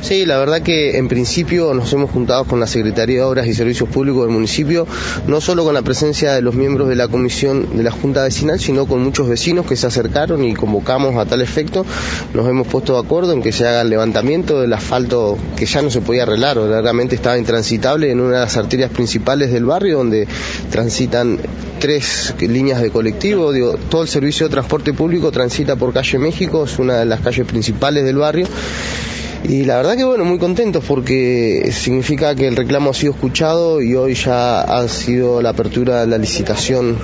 Sí, la verdad que en principio nos hemos juntado con la Secretaría de Obras y Servicios Públicos del municipio, no solo con la presencia de los miembros de la comisión de la Junta Vecinal, sino con muchos vecinos que se acercaron y convocamos a tal efecto. Nos hemos puesto de acuerdo en que se haga el levantamiento del asfalto que ya no se podía arreglar, verdaderamente estaba intransitable en una de las arterias principales del barrio donde transitan tres líneas de colectivo, digo, todo el servicio de transporte público transita por calle México, es una de las calles principales del barrio y la verdad que bueno, muy contentos porque significa que el reclamo ha sido escuchado y hoy ya ha sido la apertura de la licitación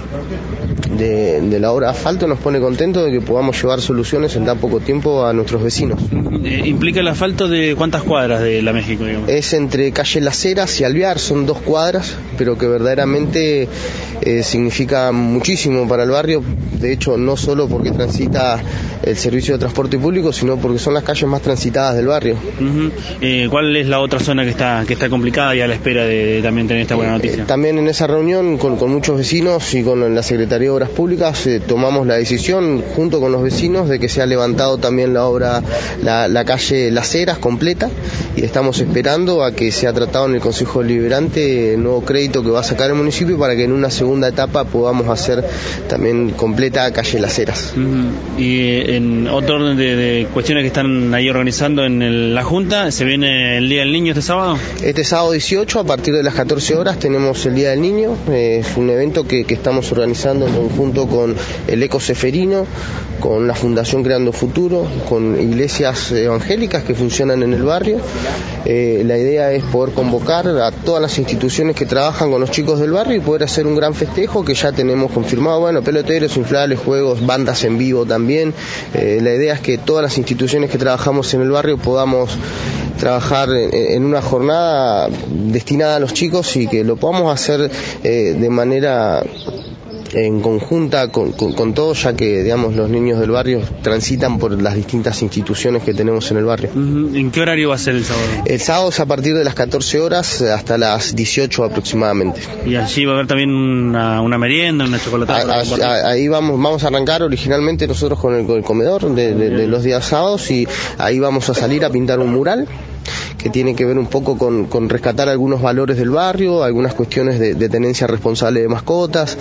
de, la obra asfalto. Nos pone contentos de que podamos llevar soluciones en tan poco tiempo a nuestros vecinos. Eh, ¿Implica el asfalto de cuántas cuadras de la México? Es entre calle Las Heras y Alvear, son dos cuadras, pero que verdaderamente eh, significa muchísimo para el barrio. De hecho, no solo porque transita el servicio de transporte público, sino porque son las calles más transitadas del barrio. Eh, ¿Cuál es la otra zona que está que está complicada y a la espera de, también tener esta buena eh, noticia? también en esa reunión con, muchos vecinos y con la Secretaría de Obras Públicas tomamos la decisión junto con los vecinos de que se ha levantado también la obra, la, calle Las Heras completa y estamos esperando a que sea tratado en el Consejo Deliberante el nuevo crédito que va a sacar el municipio para que en una segunda etapa podamos hacer también completa calle Las Heras. Y en otro orden de, cuestiones que están ahí organizando en la Junta, ¿se viene el Día del Niño este sábado? Este sábado 18, a partir de las 14 horas, tenemos el Día del Niño. es un evento que, estamos organizando en conjunto con el Eco Seferino, con la Fundación Creando Futuro, con iglesias evangélicas que funcionan en el barrio. Eh, la idea es poder convocar a todas las instituciones que trabajan con los chicos del barrio y poder hacer un gran festejo que ya tenemos confirmado. Bueno, peloteros, inflables, juegos, bandas en vivo también. Eh, la idea es que todas las instituciones que trabajamos en el barrio podamos trabajar en, una jornada destinada a los chicos y que lo podamos hacer eh, de manera en conjunta con, con, todos, ya que digamos los niños del barrio transitan por las distintas instituciones que tenemos en el barrio. ¿En qué horario va a ser el sábado? El sábado es a partir de las 14 horas hasta las 18 aproximadamente. ¿Y allí va a haber también una, una merienda, una chocolatada? ahí vamos, vamos a arrancar originalmente nosotros con el, comedor de los días sábados y ahí vamos a salir a pintar un mural que tiene que ver un poco con, rescatar algunos valores del barrio, algunas cuestiones de, tenencia responsable de mascotas,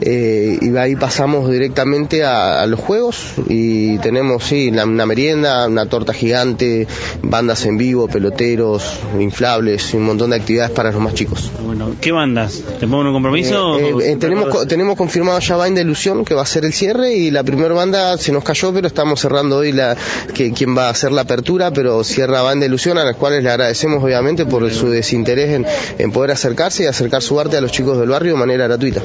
eh, y ahí pasamos directamente a, los juegos y tenemos, sí, una merienda, una torta gigante, bandas en vivo, peloteros, inflables, un montón de actividades para los más chicos. Bueno, ¿qué bandas? ¿Te pongo un compromiso? Eh, eh, tenemos, tenemos confirmado ya va de Ilusión, que va a ser el cierre, y la primera banda se nos cayó, pero estamos cerrando hoy la, que, quien va a hacer la apertura, pero cierra Banda Ilusión, a la cual le agradecemos obviamente por su desinterés en, poder acercarse y acercar su arte a los chicos del barrio de manera gratuita.